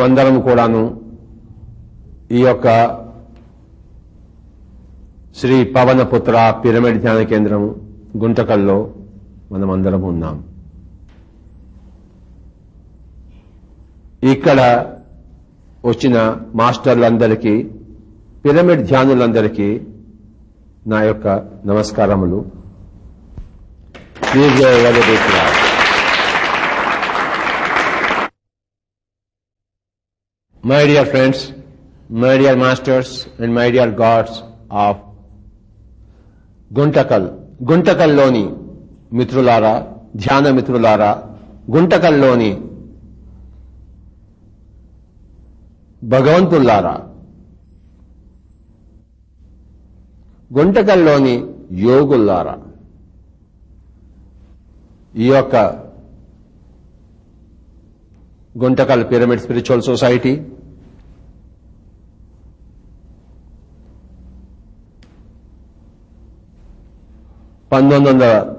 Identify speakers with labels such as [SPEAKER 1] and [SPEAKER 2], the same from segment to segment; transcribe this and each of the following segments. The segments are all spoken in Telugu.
[SPEAKER 1] మనమందరం కూడాను ఈ యొక్క శ్రీ పవనపుత్ర పిరమిడ్ ధ్యాన కేంద్రం గుంటకల్లో మనమందరం ఉన్నాం. ఇక్కడ వచ్చిన మాస్టర్లందరికీ పిరమిడ్ ధ్యానులందరికీ నా యొక్క నమస్కారములు. Please My dear friends, my dear masters and my dear gods of Guntakal గుంటకల్లోని మిత్రులారా ధ్యాన మిత్రులారా గుంటకల్లోని భగవంతుల్లారా గుంటకల్లోని యోగుల్లారా ఈ యొక్క గుంటకల్ పిరమిడ్ స్పిరిచువల్ సొసైటీ పంతొమ్మిది వందల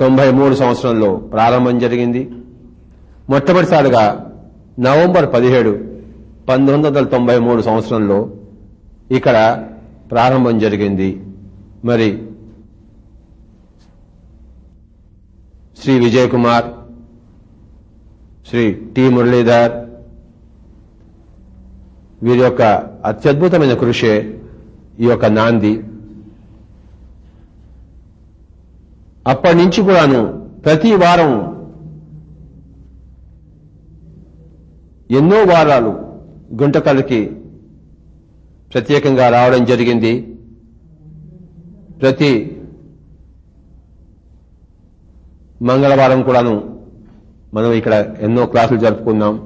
[SPEAKER 1] తొంభై మూడు సంవత్సరంలో ప్రారంభం జరిగింది. మొట్టమొదటిసారిగా నవంబర్ పదిహేడు పంతొమ్మిది వందల తొంభై మూడు సంవత్సరంలో ఇక్కడ ప్రారంభం జరిగింది. మరి శ్రీ విజయ్ కుమార్ శ్రీ టి మురళీధర్ వీరి యొక్క అత్యద్భుతమైన కృషే ఈ యొక్క నాంది. అప్పటి నుంచి కూడాను ప్రతి వారం ఎన్నో వారాలు గుంటకల్కి ప్రత్యేకంగా రావడం జరిగింది. ప్రతి మంగళవారం కూడాను మనం ఇక్కడ ఎన్నో క్లాసులు జరుపుకున్నాం.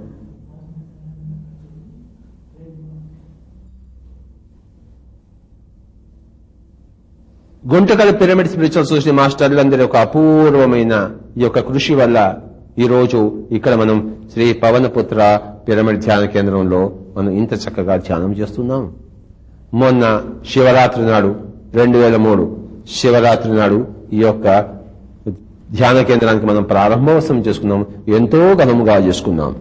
[SPEAKER 1] గుంటకల పిరమిడ్ స్పిరిచువల్ సొసైటీ మాస్టర్లందరి ఒక అపూర్వమైన ఈ యొక్క కృషి వల్ల ఈ రోజు ఇక్కడ మనం శ్రీ పవనపుత్ర పిరమిడ్ ధ్యాన కేంద్రంలో మనం ఇంత చక్కగా ధ్యానం చేస్తున్నాం. మొన్న శివరాత్రి నాడు రెండు వేల మూడు శివరాత్రి నాడు ఈ యొక్క ధ్యాన కేంద్రానికి మనం ప్రారంభోత్సవం చేసుకున్నాం. ఎంతో ఘనముగా చేసుకున్నాం.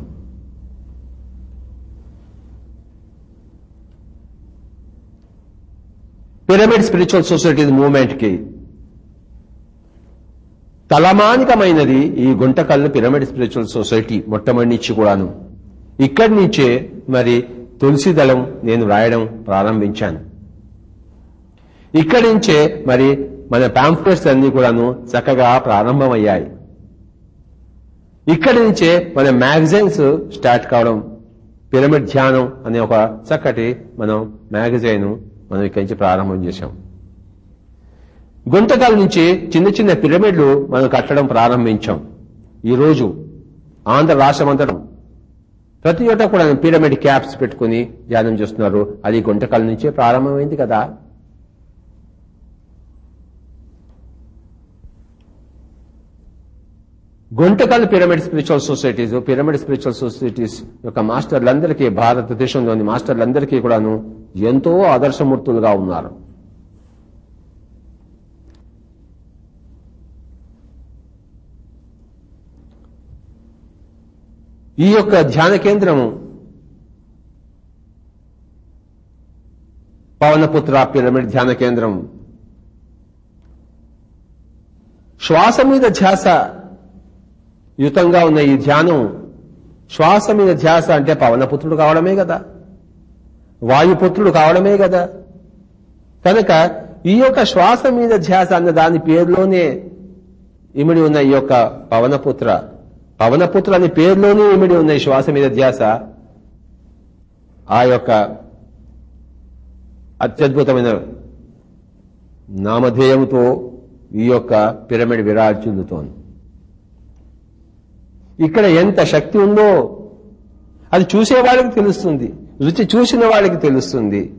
[SPEAKER 1] పిరమిడ్ స్పిరిచువల్ సొసైటీ మూవ్మెంట్కి తలమానికమైనది ఈ గుంటకల్లు పిరమిడ్ స్పిరిచువల్ సొసైటీ మొట్టమొదటి నుంచి కూడాను. ఇక్కడి నుంచే మరి తులసి దళం నేను రాయడం ప్రారంభించాను. ఇక్కడి నుంచే మరి మన పాంఫ్లెట్స్ అన్ని కూడాను చక్కగా ప్రారంభమయ్యాయి. ఇక్కడి నుంచే మన మ్యాగజైన్స్ స్టార్ట్ కావడం పిరమిడ్ ధ్యానం అనే ఒక చక్కటి మనం మ్యాగజైన్ మనం ఇక్కడి నుంచి ప్రారంభం చేశాం. గుంటకాల నుంచి చిన్న చిన్న పిరమిడ్లు మనం కట్టడం ప్రారంభించాం. ఈరోజు ఆంధ్ర రాష్ట్రమంతటం ప్రతి చోట కూడా పిరమిడ్ క్యాప్స్ పెట్టుకుని ధ్యానం చేస్తున్నారు. అది గుంటకాల నుంచే ప్రారంభమైంది కదా. Guntakal pyramid spiritual societies pyramid spiritual societies యొక్క మాస్టర్లందరికీ భారతదేశంలోని మాస్టర్లందరికీ కూడాను ఎంతో ఆదర్శమూర్తులుగా ఉన్నారు. ఈ యొక్క ధ్యాన కేంద్రము పవనపుత్ర పిరమిడ్ ధ్యాన కేంద్రం. శ్వాస మీద ధ్యాస యుతంగా ఉన్న ఈ ధ్యానం శ్వాస మీద ధ్యాస అంటే పవనపుత్రుడు కావడమే కదా. వాయుపుత్రుడు కావడమే కదా. కనుక ఈ యొక్క శ్వాస మీద ధ్యాస అన్న దాని పేరులోనే ఇమిడి ఉన్న ఈ యొక్క పవనపుత్ర. పవనపుత్ర అనే పేరులోనే ఇమిడి ఉన్న ఈ శ్వాస మీద ధ్యాస ఆ యొక్క అత్యద్భుతమైన నామధేయంతో ఈ యొక్క పిరమిడ్ విరాజిల్లుతోంది ఇక్కడ ఎంత శక్తి ఉందో అది చూసేవాళ్ళకి తెలుస్తుంది. రుచి చూసిన వాళ్ళకి తెలుస్తుంది.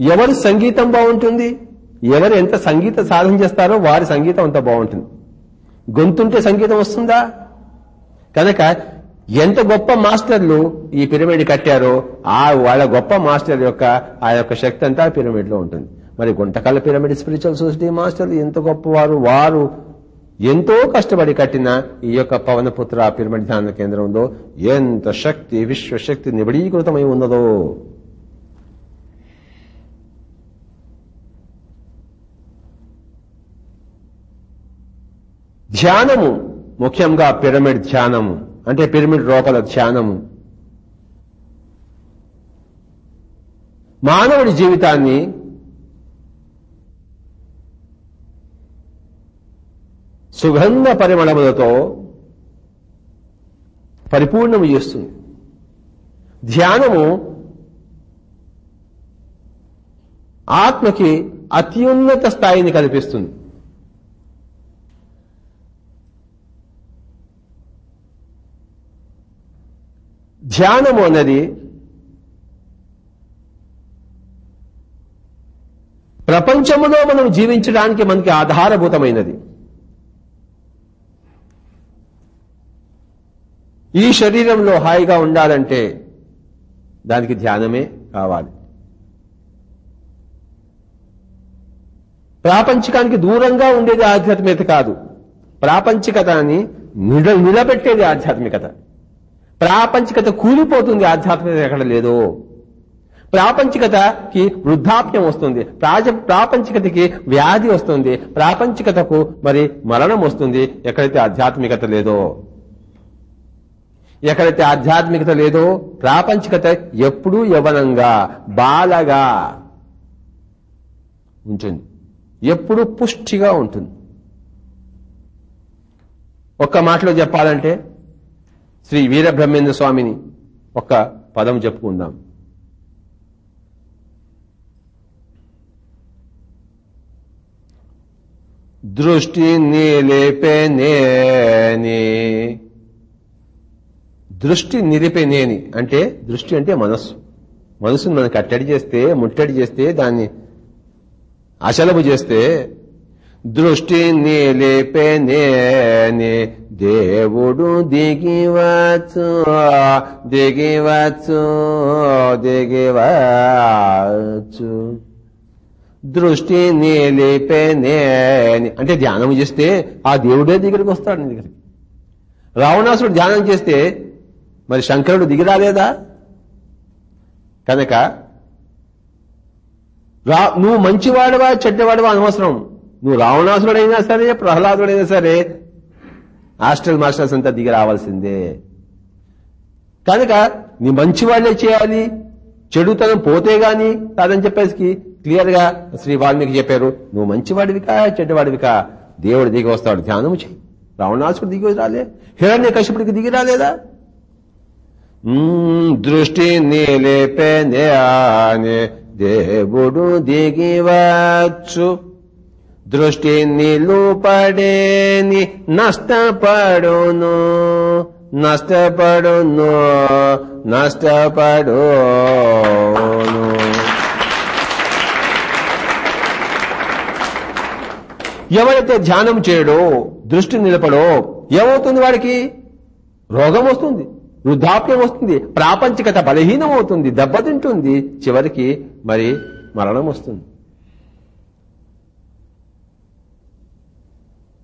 [SPEAKER 1] ఎవరి సంగీతం బాగుంటుంది? ఎవరు ఎంత సంగీత సాధన చేస్తారో వారి సంగీతం అంత బాగుంటుంది. గొంతుంటే సంగీతం వస్తుందా? కనుక ఎంత గొప్ప మాస్టర్లు ఈ పిరమిడ్ కట్టారో ఆ వాళ్ళ గొప్ప మాస్టర్ యొక్క ఆ యొక్క శక్తి అంతా పిరమిడ్లో ఉంటుంది. మరి గుంటకల్ల పిరమిడ్ స్పిరిచువల్ సొసైటీ మాస్టర్లు ఎంత గొప్పవారు? వారు ఎంతో కష్టపడి కట్టిన ఈ యొక్క పవనపుత్ర పిరమిడ్ ధ్యాన కేంద్రంలో ఎంత శక్తి విశ్వశక్తి నిబడీకృతమై ఉన్నదో? ధ్యానము ముఖ్యంగా పిరమిడ్ ధ్యానము అంటే పిరమిడ్ లోపల ధ్యానము. మానవుడి జీవితాన్ని సుగంధ పరిమళములతో పరిపూర్ణము చేస్తుంది. ధ్యానము ఆత్మకి అత్యున్నత స్థాయిని కల్పిస్తుంది. ధ్యానము అన్నది ప్రపంచములో మనం జీవించడానికి మనకి ఆధారభూతమైనది. ఈ శరీరంలో హాయిగా ఉండాలంటే దానికి ధ్యానమే కావాలి. ప్రాపంచికానికి దూరంగా ఉండేది ఆధ్యాత్మికత కాదు. ప్రాపంచికతని నిల నిలబెట్టేది ఆధ్యాత్మికత. ప్రాపంచికత కూలిపోతుంది ఆధ్యాత్మికత ఎక్కడ లేదో. ప్రాపంచికతకి వృద్ధాప్యం వస్తుంది. ప్రాజ ప్రాపంచికతకి వ్యాధి వస్తుంది. ప్రాపంచికతకు మరి మరణం వస్తుంది. ఎక్కడైతే ఆధ్యాత్మికత లేదో. ఎక్కడైతే ఆధ్యాత్మికత లేదో ప్రాపంచికత ఎప్పుడూ యవనంగా బాలగా ఉంటుంది. ఎప్పుడు పుష్టిగా ఉంటుంది. ఒక్క మాటలో చెప్పాలంటే శ్రీ వీరబ్రహ్మేంద్ర స్వామిని ఒక్క పదం చెప్పుకుందాం. దృష్టి నిలిపెనేని దృష్టి నిలిపెనేని అంటే దృష్టి అంటే మనస్సు. మనసును మనకు అట్టడి చేస్తే ముట్టడి చేస్తే దాన్ని అచలము చేస్తే దృష్టి నిలిపెనేని. దేవుడు దిగివచ్చు దిగివచ్చు దిగివచ్చు దృష్టి నిలిపెనేని అంటే ధ్యానం చేస్తే ఆ దేవుడే దగ్గరికి వస్తాడు నీ దగ్గరికి. రావణాసుడు ధ్యానం చేస్తే మరి శంకరుడు దిగిరాలేదా? కనుక రా నువ్వు మంచివాడువా చెడ్డవాడువా అనవసరం నువ్వు రావణాసురుడైనా సరే ప్రహ్లాదుడైనా సరే హాస్టల్ మాస్టర్స్ అంతా దిగి రావాల్సిందే. కనుక నీ మంచివాళ్ళే చేయాలి. చెడుతనం పోతే గాని కాదని చెప్పేసి క్లియర్గా శ్రీ వాల్మీకి చెప్పారు. నువ్వు మంచివాడివికా చెడ్డవాడివికా? దేవుడు దిగి వస్తాడు. ధ్యానము చెయ్యి. రావణాసుడు దిగి రాలే. హిరణ్య కశ్యపుడికి దిగి రాలేదా? దృష్టి నిలిపెనే దేవుడు దిగివచ్చు. దృష్టి నిలుపడేని నష్టపడును నష్టపడును నష్టపడును. ఎవరైతే ధ్యానం చేయడో దృష్టి నిలపడో ఏమవుతుంది వాడికి? రోగం వస్తుంది. వృద్ధాప్యం వస్తుంది ప్రాపంచికత బలహీనం అవుతుంది దెబ్బతింటుంది. చివరికి మరి మరణం వస్తుంది.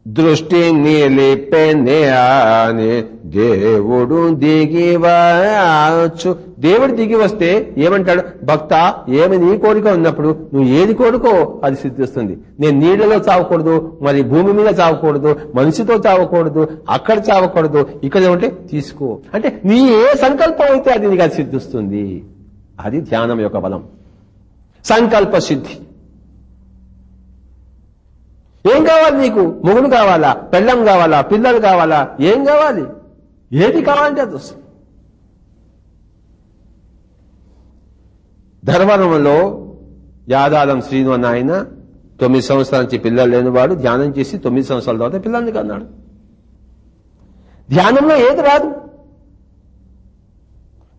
[SPEAKER 1] దృష్టి నిలిపెనే అని దేవుడు దిగివచ్చు దేవుడు దిగి వస్తే ఏమంటాడు భక్త ఏమి నీ కోరిక ఉన్నప్పుడు నువ్వు ఏది కోరుకో అది సిద్ధిస్తుంది నేను నీళ్ళలో చావకూడదు మరి భూమి మీద చావకూడదు మనిషితో చావకూడదు అక్కడ చావకూడదు ఇక్కడ ఉంటే తీసుకో. అంటే నీ ఏ సంకల్పం అయితే అది నీకు అది సిద్ధిస్తుంది. అది ధ్యానం యొక్క బలం. సంకల్ప సిద్ధి. ఏం కావాలి నీకు? మొగుడు కావాలా? పెళ్ళం కావాలా? పిల్లలు కావాలా? ఏం కావాలి? ఏది కావాలంటే అది వస్తుంది. ధర్మవరంలో యాదాలం శ్రీను అన్న ఆయన తొమ్మిది సంవత్సరాల నుంచి పిల్లలు లేనివాడు ధ్యానం చేసి తొమ్మిది సంవత్సరాల తర్వాత పిల్లల్ని కన్నాడు. ధ్యానంలో ఏది రాదు.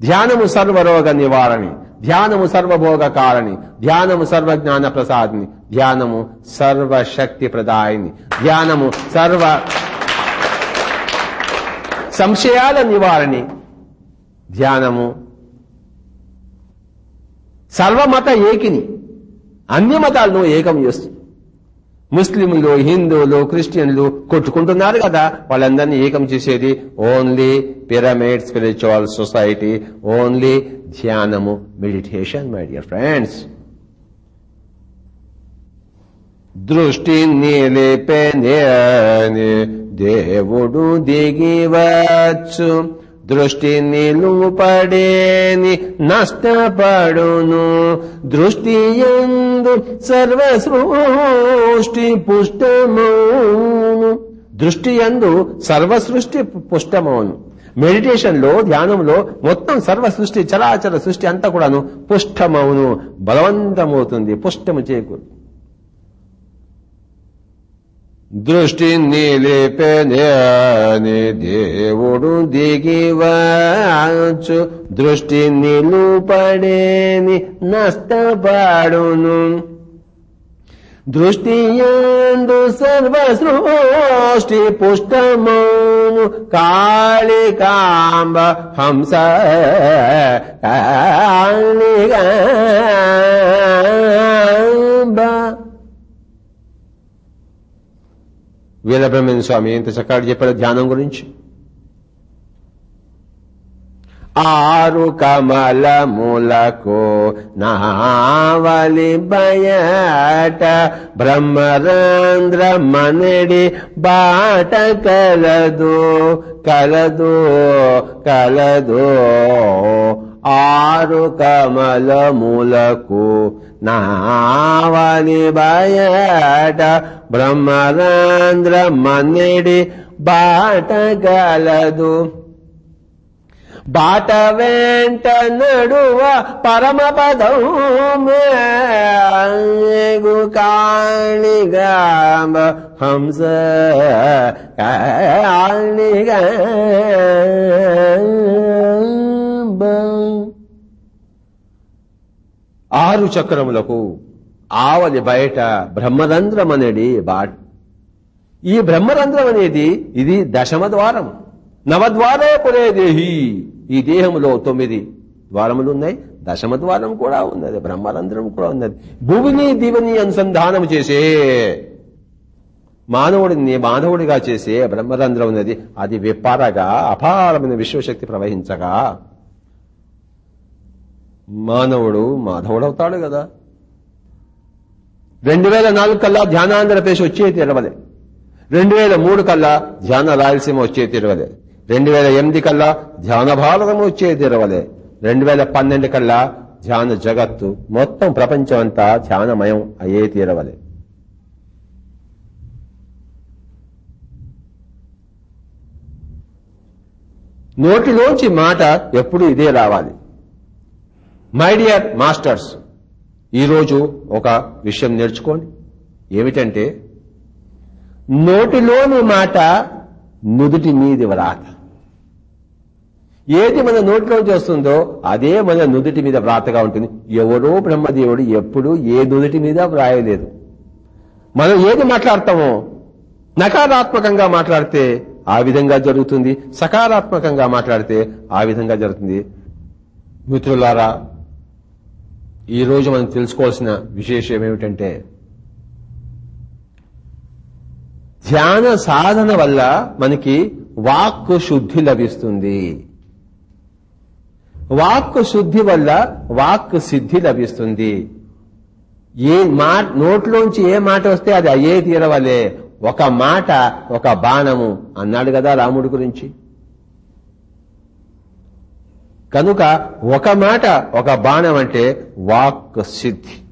[SPEAKER 1] ధ్యానము సర్వరోగ నివారణి ధ్యానము సర్వభోగ కారణి ధ్యానము సర్వజ్ఞాన ప్రసాదిని ధ్యానము సర్వశక్తి ప్రదాయిని ధ్యానము సర్వ సంశయాల నివారణి ధ్యానము సర్వమత ఏకిని అన్ని మతాలను ఏకం చేస్తుంది. ముస్లింలు హిందువులు క్రిస్టియన్లు కొట్టుకుంటున్నారు కదా. వాళ్ళందరినీ ఏకం చేసేది only pyramid spiritual society only ధ్యానము మెడిటేషన్ మై డియర్ ఫ్రెండ్స్ దృష్టి నిలిపెనేని దేవుడు దిగివచ్చు. దృష్టి నిలుపడేని నష్టపడును. దృష్టి ఎందు సర్వసృష్టి పుష్టమౌను. దృష్టి ఎందు సర్వసృష్టి పుష్టమౌను. మెడిటేషన్లో ధ్యానంలో మొత్తం సర్వ సృష్టి చరాచర సృష్టి అంతా కూడాను పుష్టమవును బలవంతమవుతుంది పుష్టము చేకూరు దృష్టి నిలిపెని దేవుడు దిగివచ్చు దృష్టి నిలుపడేని నష్టపాడును. దృష్టి ఎందు సర్వ సృష్టి పుష్టమౌను కాళికాంబ హంస కాళికాంబ వీరబ్రహ్మణ్య స్వామి ఇంత చక్కగా చెప్పాడు ధ్యానం గురించి. ఆరు కమలములకు నావలి బయట బ్రహ్మరంధ్ర మనడి బాట కలదు కలదు కలదు. ఆరు కమలములకు నావని బయట బ్రహ్మరంధ్ర మన్నిడి బాట గలదు. బాట వెంట నడువ పరమ పదము కాణిగామ హంస కాణిగా ఆరు చక్రములకు ఆవలి బయట బ్రహ్మరంధ్రం అనేది బాట్. ఈ బ్రహ్మరంధ్రం అనేది ఇది దశమ ద్వారం నవద్వారే పురే దేహి ఈ దేహంలో తొమ్మిది ద్వారములు ఉన్నాయి దశమ ద్వారం కూడా ఉన్నది బ్రహ్మరంధ్రం కూడా ఉన్నది. భూమిని దివిని అనుసంధానం చేసే మానవుడిని మానవుడిగా చేసే బ్రహ్మరంధ్రం ఉన్నది. అది విప్పారగా అపారమైన విశ్వశక్తి ప్రవహించగా. మానవుడు మాధవుడవుతాడు కదా. రెండు వేల నాలుగు కల్లా ధ్యానాంధ్రప్రదేశ్ వచ్చే తీరవలే రెండు వేల మూడు కల్లా ధ్యాన రాయలసీమ వచ్చే తీరవలే రెండు వేల ఎనిమిది కల్లా ధ్యాన భారతం వచ్చే తీరవలే రెండు వేల పన్నెండు కల్లా ధ్యాన జగత్తు మొత్తం ప్రపంచం అంతా ధ్యానమయం అయ్యే తీరవలే. నోటిలోంచి మాట ఎప్పుడు ఇదే రావాలి. మై డియర్ మాస్టర్స్ ఈరోజు ఒక విషయం నేర్చుకోండి. ఏమిటంటే నోటిలోని మాట నుదుటి మీది వ్రాత. ఏది మన నోటిలోంచి వస్తుందో అదే మన నుదుటి మీద వ్రాతగా ఉంటుంది. ఎవరో బ్రహ్మదేవుడు ఎప్పుడు ఏ నుదుటి మీద వ్రాయలేదు. మనం ఏది మాట్లాడతామో నకారాత్మకంగా మాట్లాడితే ఆ విధంగా జరుగుతుంది. సకారాత్మకంగా మాట్లాడితే ఆ విధంగా జరుగుతుంది. మిత్రులారా ఈరోజు మనం తెలుసుకోవాల్సిన విశేషం ఏమిటంటే ధ్యాన సాధన వల్ల మనకి వాక్కు శుద్ధి లభిస్తుంది. వాక్కు శుద్ధి వల్ల వాక్కు సిద్ధి లభిస్తుంది. ఏ మా నోట్లోంచి ఏ మాట వస్తే అది అయ్యే తీరవలే. ఒక మాట ఒక బాణము అన్నాడు కదా రాముడి గురించి. కనుక ఒక మాట ఒక బాణం అంటే వాక్ సిద్ధి.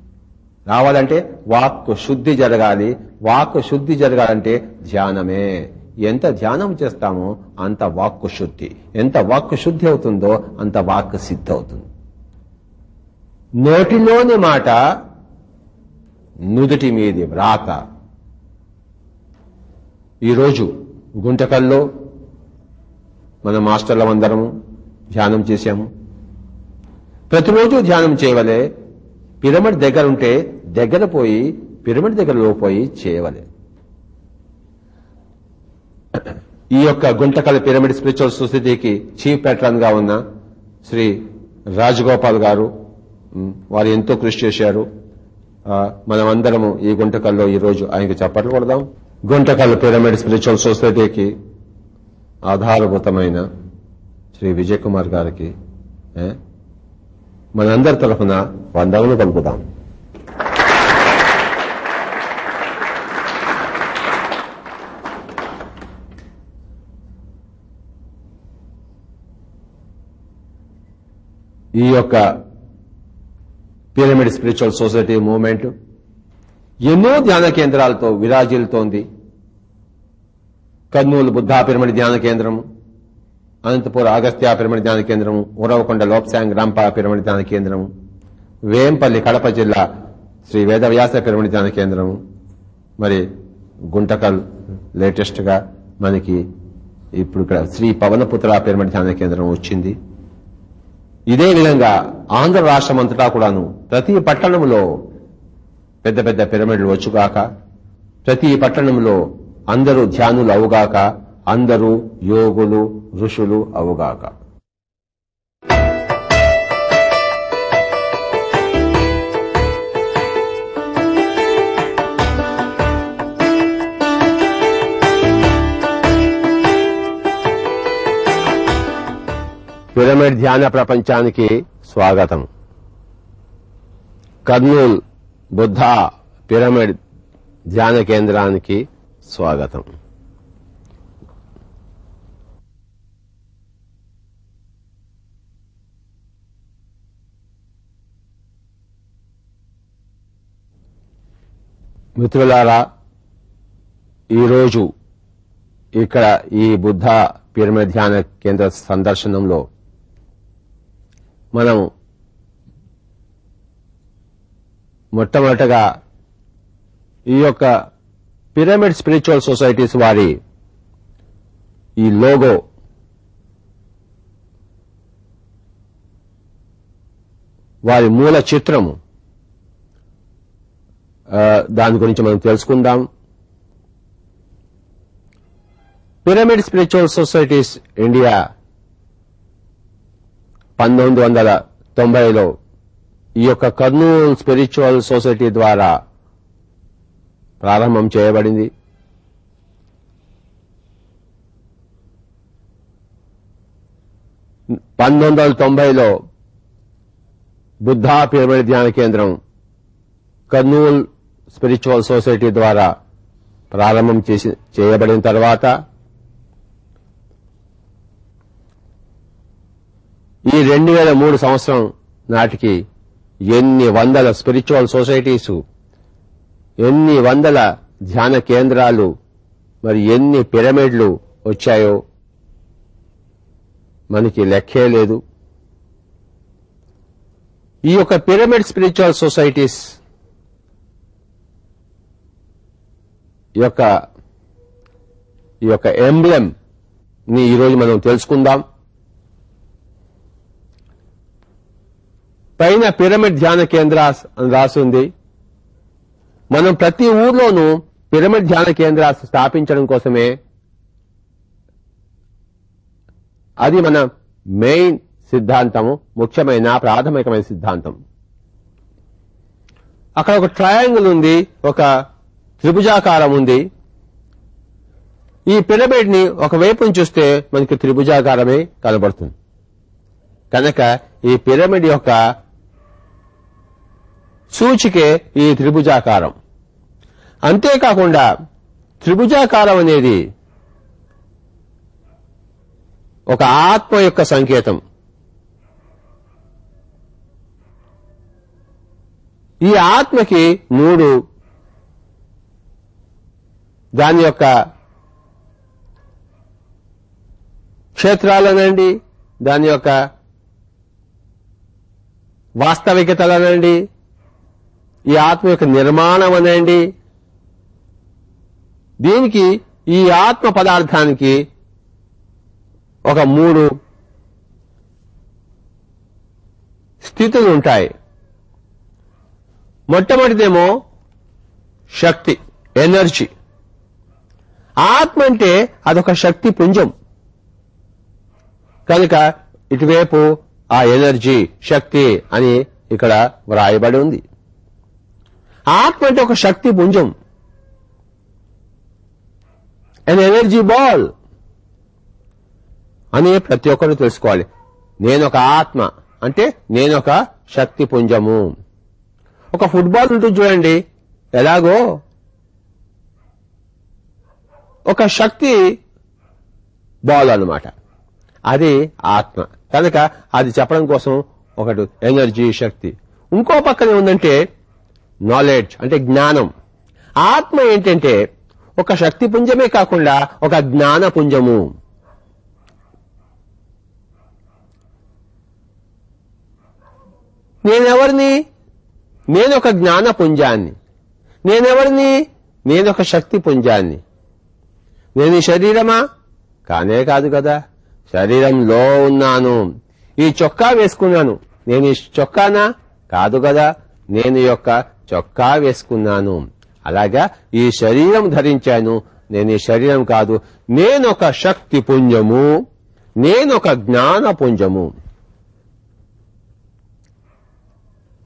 [SPEAKER 1] రావాలంటే వాక్ శుద్ధి జరగాలి వాక్ శుద్ధి జరగాలంటే ధ్యానమే. ఎంత ధ్యానం చేస్తామో అంత వాక్కు శుద్ధి. ఎంత వాక్కు శుద్ధి అవుతుందో అంత వాక్ సిద్ధి అవుతుంది. నోటిలోని మాట నుదుటి మీది వ్రాత. ఈరోజు గుంటకల్లో మన మాస్టర్లం అందరము ధ్యానం చేశాము. ప్రతిరోజు ధ్యానం చేయవలే పిరమిడ్ దగ్గర ఉంటే దగ్గర పోయి పిరమిడ్ దగ్గరలో పోయి చేయవలే. ఈ యొక్క గుంటకల పిరమిడ్ స్పిరిచువల్ సొసైటీకి చీఫ్ ప్యాట్రన్గా ఉన్న శ్రీ రాజగోపాల్ గారు వారు ఎంతో కృషి చేశారు. మనం మనమందరము ఈ గుంటకల్లో ఈ రోజు చప్పట్లు కొడదాం. గుంటకల్ పిరమిడ్ స్పిరిచువల్ సొసైటీకి ఆధారభూతమైన శ్రీ విజయ్ కుమార్ గారికి మనందరి తరఫున వందవులు పలుకుదాం. ఈ యొక్క పిరమిడ్ స్పిరిచువల్ సొసైటీ మూవ్మెంట్ ఎన్నో ధ్యాన కేంద్రాలతో విరాజిల్తోంది కర్నూలు బుద్ధా పిరమిడ్ ధ్యాన కేంద్రము అనంతపూర్ అగస్త్య పిరమిడ్ ధ్యాన కేంద్రం ఉరవకొండ లోప్సాంగ్ రాంప పిరమిడ్ ధ్యాన కేంద్రం వేంపల్లి కడప జిల్లా శ్రీ వేదవ్యాస పిరమిడ్ ధ్యాన కేంద్రం మరి గుంటకల్ లేటెస్ట్గా మనకి ఇప్పుడు ఇక్కడ శ్రీ పవనపుత్ర పిరమిడ్ ధ్యాన కేంద్రం వచ్చింది. ఇదే విధంగా ఆంధ్ర రాష్ట్రం అంతటా కూడాను ప్రతి పట్టణంలో పెద్ద పెద్ద పిరమిడ్లు వచ్చుగాక ప్రతి పట్టణంలో అందరూ ధ్యానులు అవుగాక అందరూ యోగులు ఋషులు అవుగాక. పిరమిడ్ ధ్యాన ప్రపంచానికి స్వాగతం. కర్నూల్ బుద్ధ పిరమిడ్ ధ్యాన కేంద్రానికి స్వాగతం. మిత్రులారా ఈరోజు ఇక్కడ ఈ బుద్ధ పిరమిడ్ ధ్యాన కేంద్ర సందర్శనంలో మనం మొట్టమొదటగా ఈ యొక్క పిరమిడ్ స్పిరిచువల్ సొసైటీస్ వారి ఈ లోగో వారి మూల చిత్రము దాని గురించి మనం తెలుసుకుందాం. పిరమిడ్ స్పిరిచువల్ సొసైటీస్ ఇండియా పంతొమ్మిది వందల తొంభైలో ఈ యొక్క కర్నూలు స్పిరిచువల్ సొసైటీ ద్వారా ప్రారంభం చేయబడింది. పంతొమ్మిది వందల తొంభైలో బుద్ధా పిరమిడ్ ధ్యాన కేంద్రం కర్నూల్ స్పిరిచువల్ సొసైటీ ద్వారా ప్రారంభం చేసి చేయబడిన తర్వాత ఈ రెండు వేల మూడు సంవత్సరం నాటికి ఎన్ని వందల స్పిరిచువల్ సొసైటీస్ ఎన్ని వందల ధ్యాన కేంద్రాలు మరి ఎన్ని పిరమిడ్లు వచ్చాయో మనకి లెక్కే లేదు. ఈ యొక్క పిరమిడ్ స్పిరిచువల్ సొసైటీస్ యొక్క ఈ యొక్క ఎంబ్లెమ్ని ఈరోజు మనం తెలుసుకుందాం. పైన పిరమిడ్ ధ్యాన కేంద్ర అని రాసింది. మనం ప్రతి ఊర్లోనూ పిరమిడ్ ధ్యాన కేంద్ర స్థాపించడం కోసమే అది మన మెయిన్ సిద్ధాంతము ముఖ్యమైన ప్రాథమికమైన సిద్ధాంతం. అక్కడ ఒక ట్రయాంగిల్ ఉంది ఒక త్రిభుజాకారం ఉంది. ఈ పిరమిడ్ని ఒక చూస్తే మనకి త్రిభుజాకారమే కనబడుతుంది. కనుక ఈ పిరమిడ్ యొక్క సూచికే ఈ త్రిభుజాకారం. అంతేకాకుండా త్రిభుజాకారం అనేది ఒక ఆత్మ యొక్క సంకేతం. ఈ ఆత్మకి మూడు దాని యొక్క క్షేత్రాలనండి దాని యొక్క వాస్తవికతలనండి ఈ ఆత్మ యొక్క నిర్మాణం అనండి దీనికి ఈ ఆత్మ పదార్థానికి ఒక మూడు స్థితులు ఉంటాయి మొట్టమొదటిదేమో శక్తి ఎనర్జీ. ఆత్మ అంటే అదొక శక్తి పుంజం. కనుక ఇటువైపు ఆ ఎనర్జీ శక్తి అని ఇక్కడ వ్రాయబడి ఉంది. ఆత్మ అంటే ఒక శక్తి పుంజం. అన్ ఎనర్జీ బాల్ అని ప్రతి ఒక్కరు తెలుసుకోవాలి. నేనొక ఆత్మ అంటే నేనొక శక్తి పుంజము. ఒక ఫుట్బాల్ ఉంటుంది చూడండి. ఎలాగో ఒక శక్తి బాల్ అన్నమాట అది ఆత్మ. కనుక అది చెప్పడం కోసం ఒకటి ఎనర్జీ శక్తి. ఇంకో పక్కన ఉందంటే నాలెడ్జ్ అంటే జ్ఞానం. ఆత్మ ఏంటంటే ఒక శక్తి పుంజమే కాకుండా ఒక జ్ఞాన పుంజము. నేనెవరిని? నేనొక జ్ఞాన పుంజాన్ని. నేనెవరిని? నేనొక శక్తి పుంజాన్ని. నేను ఈ శరీరమా? కానే కాదు కదా. శరీరంలో ఉన్నాను. ఈ చొక్కా వేసుకున్నాను. నేను ఈ చొక్కానా? కాదు కదా. నేను యొక్క చొక్కా వేసుకున్నాను. అలాగా ఈ శరీరం ధరించాను. నేను ఈ శరీరం కాదు. నేనొక శక్తి పుంజము. నేనొక జ్ఞాన పుంజము.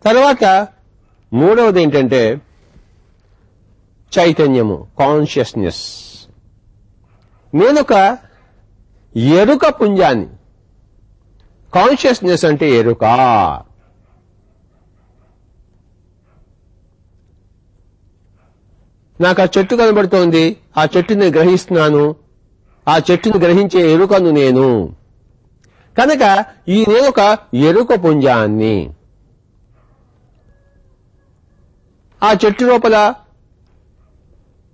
[SPEAKER 1] తర్వాత మూడవది ఏంటంటే చైతన్యము కాన్షియస్నెస్ నేనొక ఎరుక పుంజాన్ని కాన్షియస్నెస్ అంటే ఎరుక. నాకు ఆ చెట్టు కనబడుతోంది. ఆ చెట్టుని గ్రహిస్తున్నాను. ఆ చెట్టుని గ్రహించే ఎరుకను నేను. కనుక ఈ నేను ఒక ఎరుక పుంజాన్ని. ఆ చెట్టు లోపల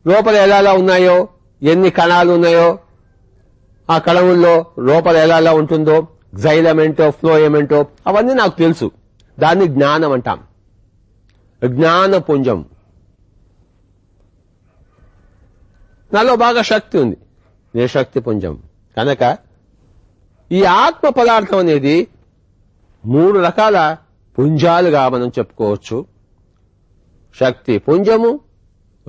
[SPEAKER 1] లోపల ఎలా ఎలా ఉన్నాయో? ఎన్ని కణాలు ఉన్నాయో ఆ కణముల్లో లోపల ఎలా ఎలా ఉంటుందో జైలం ఏంటో ఫ్లోయం అవన్నీ నాకు తెలుసు. దాన్ని జ్ఞానం అంటాం. జ్ఞాన పుంజం నాలో బాగా శక్తి ఉంది. నే శక్తి పుంజం కనుక ఈ ఆత్మ పదార్థం అనేది మూడు రకాల పుంజాలుగా మనం చెప్పుకోవచ్చు. శక్తి పుంజము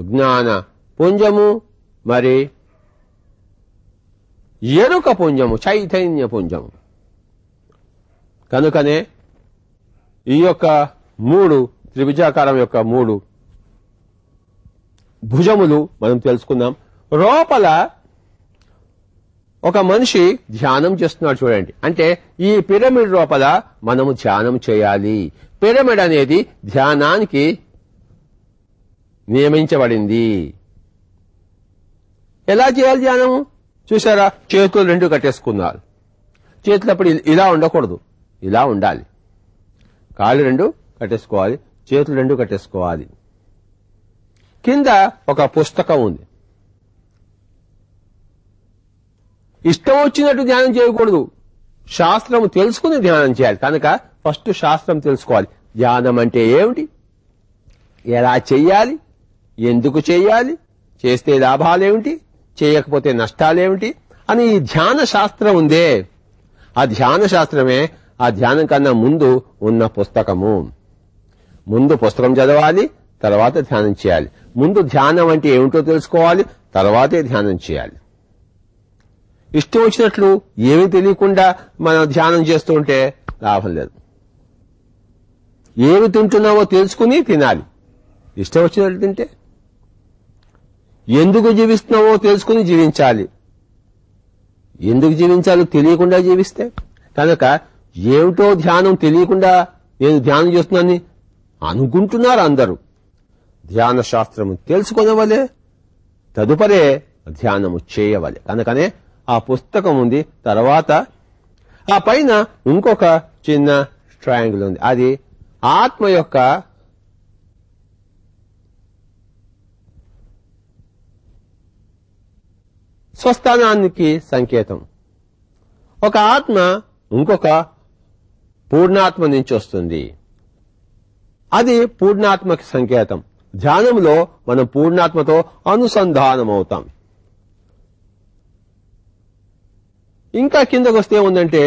[SPEAKER 1] జ్ఞాన పుంజము మరి ఎరుక పుంజము చైతన్య పుంజము. కనుకనే ఈ యొక్క మూడు త్రిభుజాకారం యొక్క మూడు భుజములు మనం తెలుసుకుందాం. లోపల ఒక మనిషి ధ్యానం చేస్తున్నాడు చూడండి. అంటే ఈ పిరమిడ్ లోపల మనము ధ్యానం చేయాలి. పిరమిడ్ అనేది ధ్యానానికి నియమించబడింది. ఎలా చేయాలి ధ్యానము? చూసారా చేతులు రెండు కట్టేసుకున్నారు. చేతులు అప్పుడు ఇలా ఉండకూడదు. ఇలా ఉండాలి. కాళ్ళు రెండు కట్టేసుకోవాలి. చేతులు రెండు కట్టేసుకోవాలి. కింద ఒక పుస్తకం ఉంది. ఇష్టం వచ్చినట్టు ధ్యానం చేయకూడదు. శాస్త్రం తెలుసుకుని ధ్యానం చేయాలి. కనుక ఫస్ట్ శాస్త్రం తెలుసుకోవాలి. ధ్యానం అంటే ఏమిటి? ఎలా చెయ్యాలి? ఎందుకు చెయ్యాలి? చేస్తే లాభాలేమిటి చేయకపోతే నష్టాలేమిటి? అని ఈ ధ్యాన శాస్త్రం ఉందే. ఆ ధ్యాన శాస్త్రమే ఆ ధ్యానం కన్నా ముందు ఉన్న పుస్తకము. ముందు పుస్తకం చదవాలి తర్వాత ధ్యానం చేయాలి. ముందు ధ్యానం అంటే ఏమిటో తెలుసుకోవాలి తర్వాతే ధ్యానం చేయాలి. ఇష్టం వచ్చినట్లు ఏమీ తెలియకుండా మనం ధ్యానం చేస్తూ ఉంటే లాభం లేదు. ఏమి తింటున్నావో తెలుసుకుని తినాలి. ఇష్టం వచ్చినట్లు తింటే ఎందుకు జీవిస్తున్నావో తెలుసుకుని జీవించాలి. ఎందుకు జీవించాలో తెలియకుండా జీవిస్తే? కనుక ఏమిటో ధ్యానం తెలియకుండా నేను ధ్యానం చేస్తున్నానని అనుకుంటున్నారు అందరూ. ధ్యాన శాస్త్రము తెలుసుకునవలే తదుపరే ధ్యానము చేయవలే. కనుకనే ఆ పుస్తకం ఉంది తర్వాత ఆ పైన ఇంకొక చిన్న ట్రయాంగిల్ ఉంది. అది ఆత్మ యొక్క స్వస్థానానికి సంకేతం. ఒక ఆత్మ ఇంకొక పూర్ణాత్మ నుంచి వస్తుంది. అది పూర్ణాత్మకి సంకేతం. ధ్యానంలో మనం పూర్ణాత్మతో అనుసంధానం అవుతాం ఇంకా కిందకు వస్తే ఉందంటే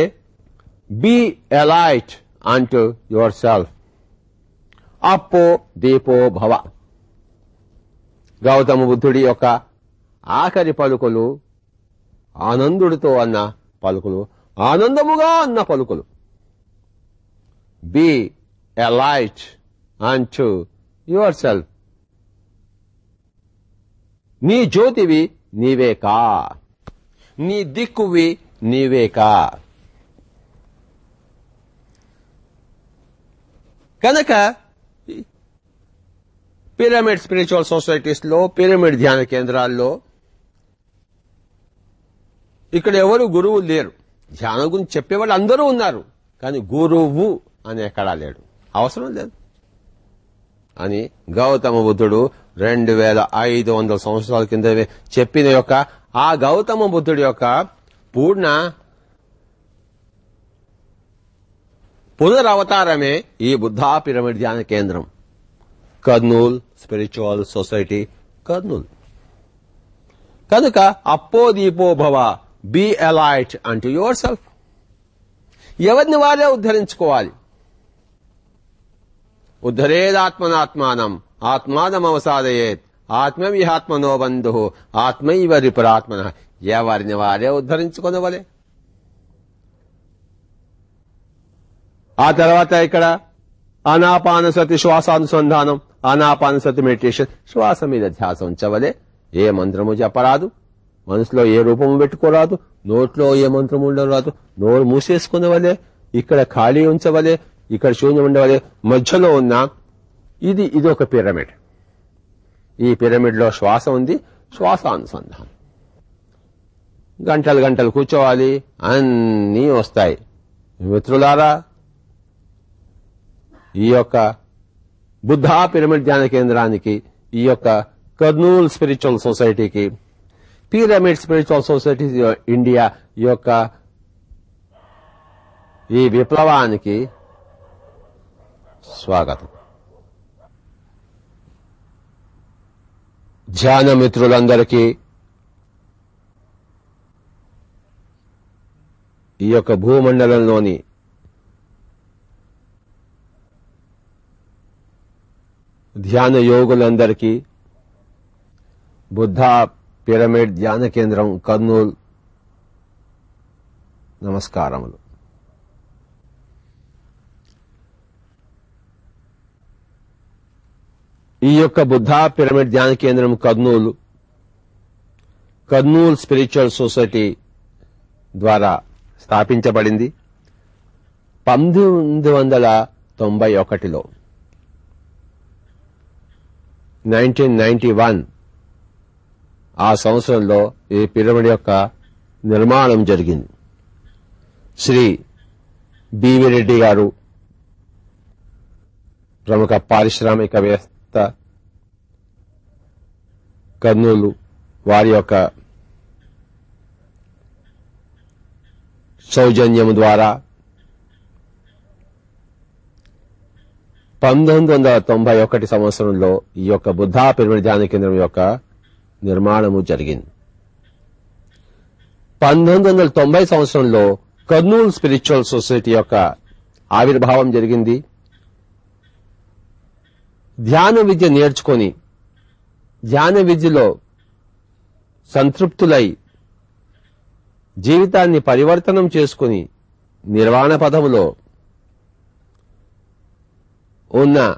[SPEAKER 1] be a light unto yourself అప్పో దీపో భవ. గౌతమ బుద్ధుడి యొక్క ఆఖరి పలుకులు ఆనందుడితో అన్న పలుకులు ఆనందముగా అన్న పలుకులు. Be a light unto yourself నీ జ్యోతివి నీవే కా. నీ దిక్కువి నీవే కా. కనుక పిరమిడ్ స్పిరిచువల్ సొసైటీస్లో పిరమిడ్ ధ్యాన కేంద్రాల్లో ఇక్కడ ఎవరు గురువు లేరు. ధ్యానం గురించి చెప్పేవాళ్ళు అందరూ ఉన్నారు. కానీ గురువు అని ఎక్కడా లేడు. అవసరం లేదు. అని గౌతమ బుద్ధుడు రెండు వేల ఐదు వందల సంవత్సరాల కింద చెప్పిన యొక్క ఆ గౌతమ బుద్ధుడి యొక్క పూర్ణ పునరవతారమే ఈ బుద్ధా పిరమిడ్ ధ్యాన కేంద్రం. Kurnool spiritual society Kurnool. కనుక అప్పో దీపోభవ బీ అలైట్ అంటూ యువర్ సెల్ఫ్ ఎవరిని వారే ఉద్ధరించుకోవాలి? ఉద్ధరేదాత్మనాత్మానం ఆత్మానం అవసాదయేత్ ఆత్మవిహాత్మనో బంధు ఆత్మైవ రిపురాత్మన. ఎవరిని వారే ఉద్ధరించుకొనవలే? ఆ తర్వాత ఇక్కడ అనాపానసతి శ్వాసానుసంధానం అనాపానసతి మెడిటేషన్ శ్వాస మీద ధ్యాస ఉంచవలే. ఏ మంత్రము చెప్పరాదు మనసులో ఏ రూపము పెట్టుకోరాదు నోట్లో ఏ మంత్రం ఉండరాదు. నోరు మూసేసుకునేవలే ఇక్కడ ఖాళీ ఉంచవలే ఇక్కడ శూన్యం ఉండవలే మధ్యలో ఉన్న ఇది ఇది ఒక పిరమిడ్. ఈ పిరమిడ్లో శ్వాస ఉంది శ్వాస అనుసంధానం గంటలు గంటలు కూర్చోవాలి అన్నీ వస్తాయి. మిత్రులారా ఈ యొక్క బుద్ధా పిరమిడ్ ధ్యాన కేంద్రానికి ఈ యొక్క కర్నూల్ స్పిరిచువల్ సొసైటీకి పిరమిడ్ స్పిరిచువల్ సొసైటీస్ ఇండియా ఈ యొక్క ఈ విప్లవానికి స్వాగతం. ధ్యాన మిత్రులందరికీ ఈ యొక్క భూమండలంలోని ధ్యాన యోగులందరికీ బుద్ధ పిరమిడ్ ధ్యాన కేంద్రం కర్నూల్. నమస్కారములు. ఈ యొక్క బుద్ధా పిరమిడ్ ధ్యాన కేంద్రం కర్నూలు కర్నూల్ స్పిరిచువల్ సొసైటీ ద్వారా స్థాపించబడింది పంతొమ్మిది వందల తొంభై ఒకటిలో. నైన్టీన్ నైన్టీ వన్ ఆ సంవత్సరంలో ఈ పిరమిడ్ యొక్క నిర్మాణం జరిగింది. శ్రీ బివి రెడ్డి గారు ప్రముఖ పారిశ్రామికవేత్త కర్నూలు వారి యొక్క సౌజన్యం ద్వారా పంతొమ్మిది వందల తొంభై ఒకటి సంవత్సరంలో ఈ యొక్క బుద్ధా పిరమిడ్ ధ్యాన కేంద్రం యొక్క నిర్మాణము జరిగింది. పంతొమ్మిది వందల తొంభై సంవత్సరంలో కర్నూల్ స్పిరిచువల్ సొసైటీ యొక్క ఆవిర్భావం జరిగింది. ధ్యాన విద్య నేర్చుకొని ధ్యాన విద్యలో సంతృప్తులై జీవితాన్ని పరివర్తనం చేసుకుని నిర్వాణ పదములో ఉన్న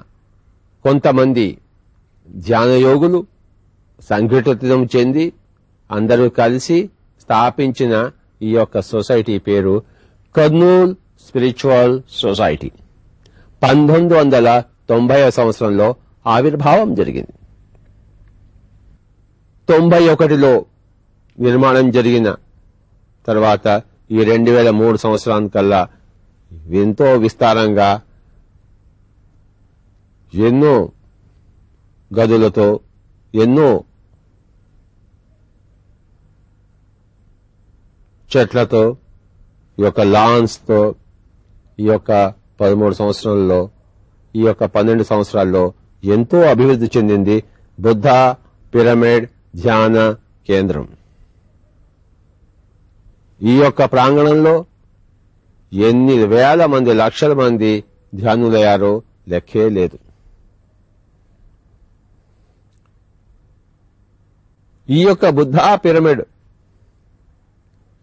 [SPEAKER 1] కొంతమంది ధ్యానయోగులు సంఘటితం చెంది అందరూ కలిసి స్థాపించిన ఈ యొక్క సొసైటీ పేరు కర్నూల్ స్పిరిచువల్ సొసైటీ. పంతొమ్మిది వందల తొంభై సంవత్సరంలో ఆవిర్భావం జరిగింది. తొంభై ఒకటిలో నిర్మాణం జరిగిన తర్వాత ఈ రెండు వేల మూడు సంవత్సరానికల్లా ఎంతో విస్తారంగా ఎన్నో గదులతో ఎన్నో చెట్లతో ఈ యొక్క లాన్స్తో ఈ యొక్క పదమూడు సంవత్సరాల్లో ఈ యొక్క పన్నెండు సంవత్సరాల్లో ఎంతో అభివృద్ధి చెందింది బుద్ధ పిరమిడ్ ధ్యాన కేంద్రం. ఈ యొక్క ప్రాంగణంలో ఎన్ని వేల మంది లక్షల మంది ధ్యానులయ్యారో లెక్కే లేదు. ఈ యొక్క బుద్ధా పిరమిడ్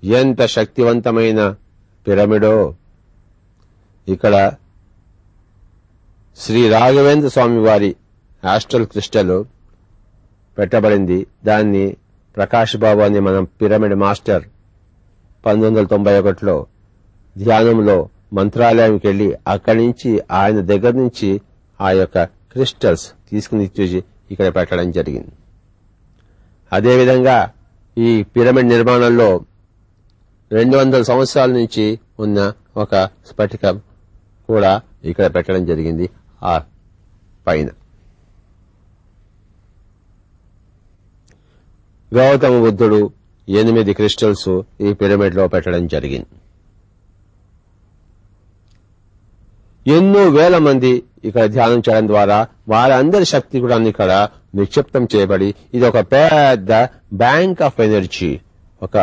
[SPEAKER 1] ఎంత శక్తివంతమైన పిరమిడో. ఇక్కడ శ్రీ రాఘవేంద్ర స్వామి వారి ఆస్ట్రల్ క్రిస్టల్ పెట్టబడింది. దాన్ని ప్రకాష్ బాబు అని మనం పిరమిడ్ మాస్టర్ పంతొమ్మిది వందల తొంభై ఒకటిలో ధ్యానంలో మంత్రాలయంకి వెళ్ళి అక్కడి నుంచి ఆయన దగ్గర నుంచి ఆ యొక్క క్రిస్టల్స్ తీసుకుని చూసి ఇక్కడ పెట్టడం జరిగింది. అదేవిధంగా ఈ పిరమిడ్ నిర్మాణంలో రెండు వందల సంవత్సరాల నుంచి ఉన్న ఒక స్ఫటికం కూడా ఇక్కడ పెట్టడం జరిగింది ఆ పైన. గౌతమ బుద్ధుడు ఎనిమిది క్రిస్టల్స్ ఈ పిరమిడ్లో పెట్టడం జరిగింది. ఎన్నో వేల మంది ఇక్కడ ధ్యానం చేయడం ద్వారా వారందరి శక్తి కూడా ఇక్కడ నిక్షిప్తం చేయబడి ఇది ఒక పెద్ద బ్యాంక్ ఆఫ్ ఎనర్జీ ఒక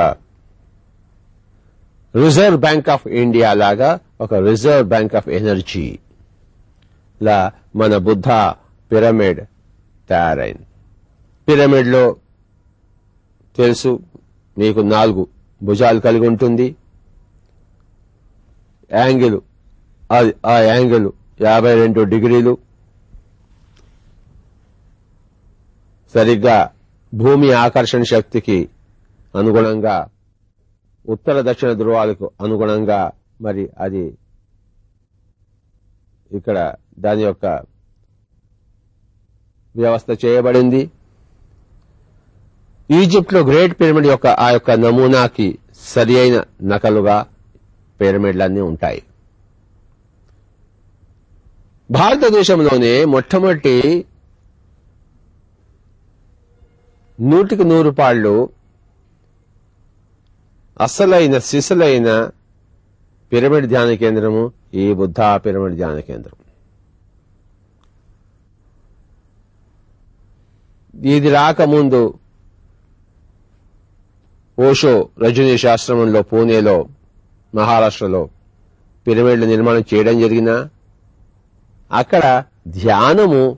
[SPEAKER 1] రిజర్వ్ బ్యాంక్ ఆఫ్ ఇండియా లాగా ఒక రిజర్వ్ బ్యాంక్ ఆఫ్ ఎనర్జీ లా మన బుద్ధ పిరమిడ్ తయారైంది. పిరమిడ్లో తెలుసు మీకు నాలుగు భుజాలు కలిగి ఉంటుంది. యాంగిల్ అది ఆ యాంగిల్ యాభై రెండు డిగ్రీలు. సరిగ్గా భూమి ఆకర్షణ శక్తికి అనుగుణంగా ఉత్తర దక్షిణ ధృవాలకు అనుగుణంగా మరి అది ఇక్కడ దాని యొక్క వ్యవస్థ చేయబడింది. ఈజిప్ట్లో గ్రేట్ పిరమిడ్ యొక్క ఆ యొక్క నమూనాకి సరి అయిన నకలుగా పిరమిడ్లన్నీ ఉంటాయి. భారతదేశంలోనే మొట్టమొదటి నూటికి నూరు పాళ్ళు అసలైన సిసలైన పిరమిడ్ ధ్యాన కేంద్రము ఈ బుద్ధ పిరమిడ్ ధ్యాన కేంద్రం. ఇది రాకముందు ఓషో రజనీష్ ఆశ్రమంలో పూణేలో మహారాష్ట్రలో పిరమిడ్ల నిర్మాణం చేయడం జరిగిన అక్కడ ధ్యానము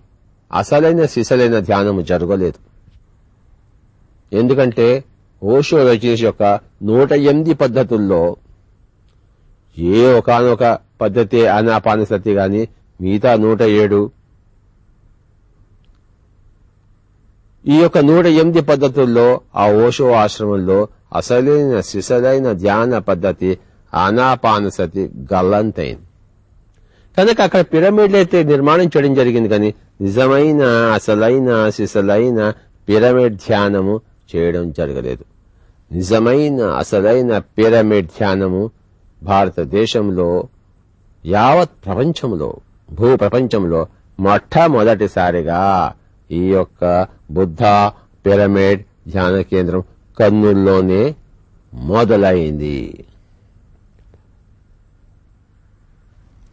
[SPEAKER 1] అసలైన సిసలైన ధ్యానము జరగలేదు. ఎందుకంటే ఓషో రజనీష్ యొక్క నూట ఎనిమిది పద్ధతుల్లో ఏ ఒకనొక పద్ధతి అనాపానసతి గాని మిగతా నూట ఏడు. ఈ యొక్క నూట ఎనిమిది పద్ధతుల్లో ఆ ఓషో ఆశ్రమంలో అసలైన సిసలైన ధ్యాన పద్ధతి అనాపానసతి గల్లంతైంది. కనుక అక్కడ పిరమిడ్లు అయితే నిర్మాణం చేయడం జరిగింది కానీ నిజమైన అసలైన సిసలైన పిరమిడ్ ధ్యానము చేయడం జరగలేదు. నిజమైన అసలైన పిరమిడ్ ధ్యానము భారతదేశంలో యావత్ ప్రపంచంలో భూ ప్రపంచంలో మొట్టమొదటిసారిగా ఈ యొక్క బుద్ధ పిరమిడ్ ధ్యాన కేంద్రం కర్నూలులోనే మొదలైంది.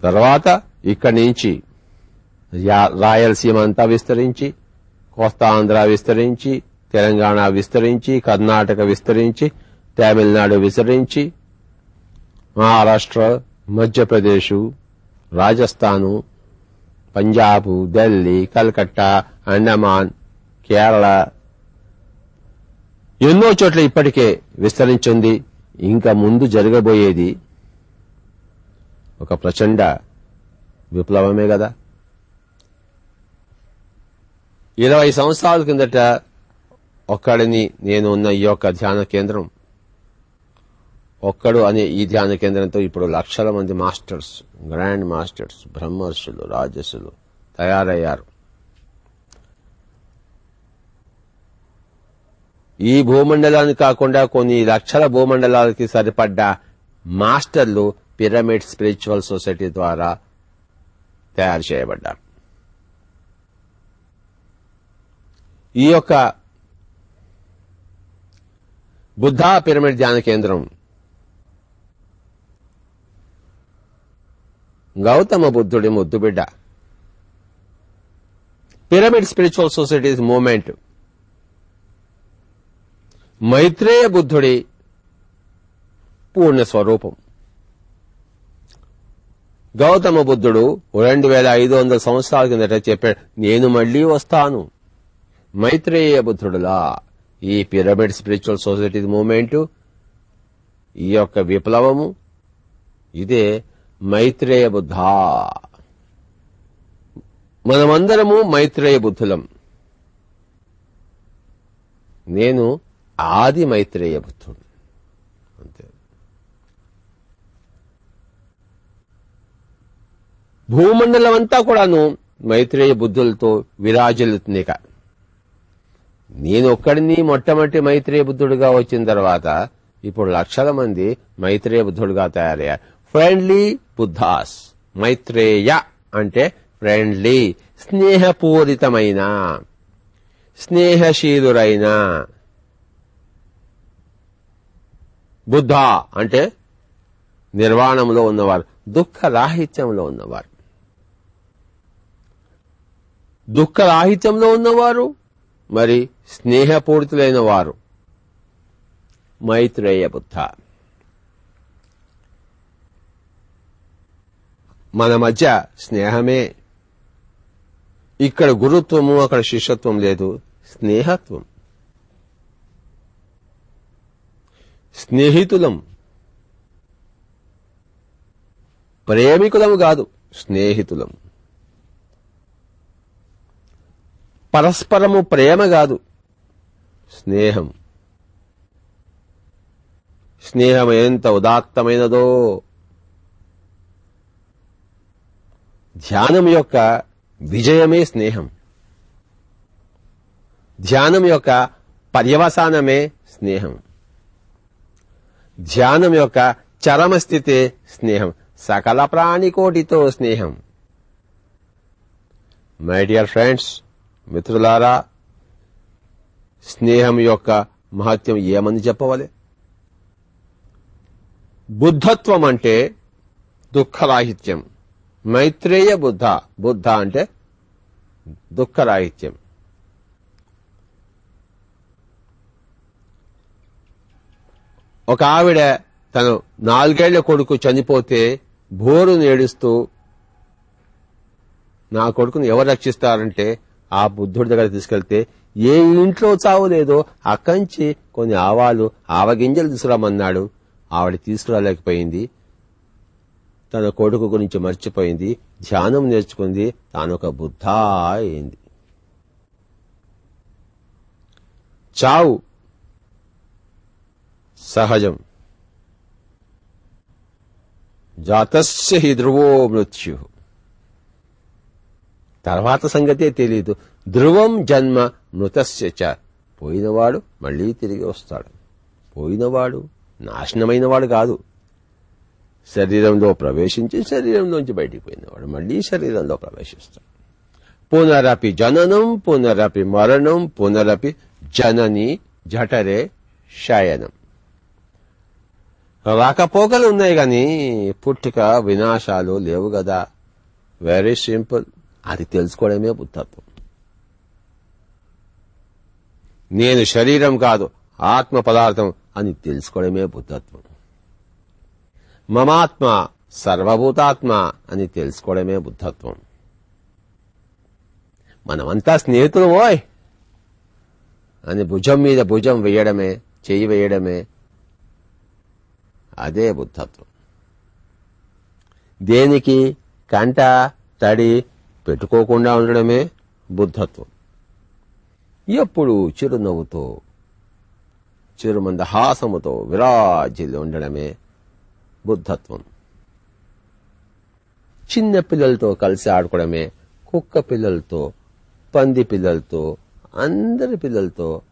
[SPEAKER 1] తర్వాత ఇక్కడి నుంచి రాయలసీమ అంతా విస్తరించి కోస్తాంధ్ర విస్తరించి తెలంగాణ విస్తరించి కర్ణాటక విస్తరించి తమిళనాడు విస్తరించి మహారాష్ట్ర మధ్యప్రదేశ్ రాజస్థాను పంజాబ్ ఢిల్లీ కల్కట్టా అండమాన్ కేరళ ఎన్నో చోట్ల ఇప్పటికే విస్తరించింది. ఇంకా ముందు జరగబోయేది ఒక ప్రచండ విప్లవమే కదా ఇరవై సంవత్సరాల కిందట ఒక్కడిని నేను ఉన్న ఈ యొక్క ధ్యాన కేంద్రం. ఒక్కడు అనే ఈ ధ్యాన కేంద్రంతో ఇప్పుడు లక్షల మంది మాస్టర్స్ గ్రాండ్ మాస్టర్స్ బ్రహ్మర్షులు రాజసులు తయారయ్యారు. ఈ భూమండలానికి కాకుండా కొన్ని లక్షల భూమండలాలకి సరిపడ్డ మాస్టర్లు పిరమిడ్ స్పిరిచువల్ సొసైటీ ద్వారా తయారు చేయబడ్డారు. ఈ యొక్క బుద్ధా పిరమిడ్ ధ్యాన కేంద్రం. గౌతమ బుద్ధుడి ముద్దుబిడ్డ. Pyramid spiritual societies movement. Maitreya బుద్ధుడి పూర్ణ స్వరూపం. గౌతమ బుద్ధుడు రెండు వేల ఐదు వందల సంవత్సరాల కిందట చెప్పాడు నేను మళ్ళీ వస్తాను. మైత్రేయ బుద్ధుడులా. ఈ పిరమిడ్ స్పిరిచువల్ సొసైటీ మూమెంటు ఈ యొక్క విప్లవము ఇదే మైత్రేయ బుద్ధ. మనమందరము మైత్రేయ బుద్ధులం. నేను ఆది మైత్రేయ బుద్ధుడు. అంతే. భూమండలం అంతా కూడాను మైత్రేయ బుద్ధులతో విరాజిల్లుతుంది నేను ఒక్కడిని మొట్టమొదటి మైత్రేయ బుద్ధుడుగా వచ్చిన తర్వాత ఇప్పుడు లక్షల మంది మైత్రేయ బుద్ధుడుగా తయారయ్యారు. ఫ్రెండ్లీ బుద్ధాస్ మైత్రేయ అంటే ఫ్రెండ్లీ స్నేహపూరితమైన. స్నేహశీలురైన. బుద్ధ అంటే నిర్వాణంలో ఉన్నవారు దుఃఖ రాహిత్యంలో ఉన్నవారు. దుఃఖ రాహిత్యంలో ఉన్నవారు? మరి స్నేహపూరితులైన వారు మైత్రేయ బుద్ధ. మన మధ్య స్నేహమే. ఇక్కడ గురుత్వము అక్కడ శిష్యత్వం లేదు. స్నేహత్వం. స్నేహితులం. ప్రేమికులం కాదు స్నేహితులం. పరస్పరము ప్రేమ కాదు. స్నేహం. స్నేహం ఎంత ఉదాత్తమైనదో. ధ్యానం యొక్క విజయమే స్నేహం. ధ్యానం యొక్క పర్యవసానమే స్నేహం. ధ్యానం యొక్క చరమస్థితే స్నేహం. సకల ప్రాణికోటితో స్నేహం. మై డియర్ ఫ్రెండ్స్ మిత్రులారా స్నేహం యొక్క మహత్యం ఏమని చెప్పవాలి? బుద్ధత్వం అంటే దుఃఖరాహిత్యం మైత్రేయ బుద్ధ బుద్ధ అంటే దుఃఖరాహిత్యం ఒక ఆవిడ తను నాలుగేళ్ళ కొడుకు చనిపోతే బోరు నేడుస్తూ నా కొడుకును ఎవరు రక్షిస్తారంటే ఆ బుద్ధుడి దగ్గర తీసుకెళ్తే ఏ ఇంట్లో చావు లేదో అక్కంచి కొన్ని ఆవాలు ఆవగింజలు తీసుకురామన్నాడు ఆవిడ తీసుకురాలేకపోయింది. తన కొడుకు గురించి మర్చిపోయింది. ధ్యానం నేర్చుకుంది. తానొక బుద్ధా బుద్ధ అయింది. చావు. సహజం. జాతస్య హి ధ్రువో మృత్యు. తర్వాత సంగతే తెలియదు ధ్రువం జన్మ మృతస్య చ. పోయినవాడు మళ్ళీ తిరిగి వస్తాడు. పోయినవాడు నాశనమైనవాడు కాదు. శరీరంలో ప్రవేశించి శరీరంలోంచి బయటికి పోయినవాడు మళ్ళీ శరీరంలో ప్రవేశిస్తాడు. పునరపి జననం పునరపి మరణం పునరపి జనని జఠరే శయనం. రాకపోకలు ఉన్నాయి గాని పుట్టుక వినాశాలు లేవు కదా వెరీ సింపుల్ అది తెలుసుకోవడమే ఉత్తత్వం నేను శరీరం కాదు ఆత్మ పదార్థం అని తెలుసుకోవడమే బుద్ధత్వం. మమాత్మ సర్వభూతాత్మ అని తెలుసుకోవడమే బుద్ధత్వం. మనమంతా స్నేహితులు ఓయ్! అని భుజం మీద భుజం వేయడమే చెయ్యి వేయడమే అదే బుద్ధత్వం. దేనికి కంట తడి పెట్టుకోకుండా ఉండడమే బుద్ధత్వం. ఎప్పుడు చిరునవ్వుతో చిరుమందహాసముతో విరాజిల్లి ఉండడమే బుద్ధత్వం. చిన్న పిల్లలతో కలిసి ఆడుకోవడమే కుక్క పిల్లలతో పంది పిల్లలతో అందరి పిల్లలతో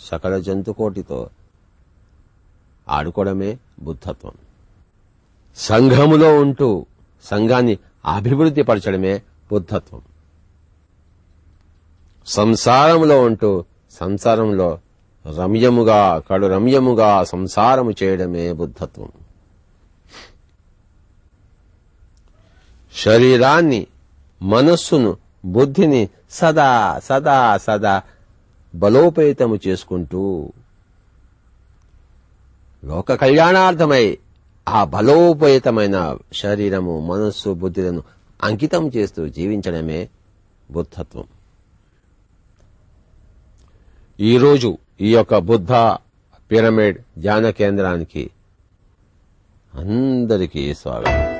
[SPEAKER 1] సకల జంతుకోటితో ఆడుకోవడమే బుద్ధత్వం. సంఘములో ఉంటూ సంఘాన్ని అభివృద్ధి పరచడమే బుద్ధత్వం. సంసారంలో ఉంటూ సంసారంలో రమ్యముగా కడు రమ్యముగా సంసారము చేయడమే బుద్ధత్వం. శరీరాన్ని మనస్సును బుద్ధిని సదా సదా సదా బలోపేతము చేసుకుంటూ లోక కళ్యాణార్థమై ఆ బలోపేతమైన శరీరము మనస్సు బుద్ధులను అంకితం చేస్తూ జీవించడమే బుద్ధత్వం. ఈరోజు ఈ యొక్క బుద్ధ పిరమిడ్ ధ్యాన కేంద్రానికి అందరికీ స్వాగతం.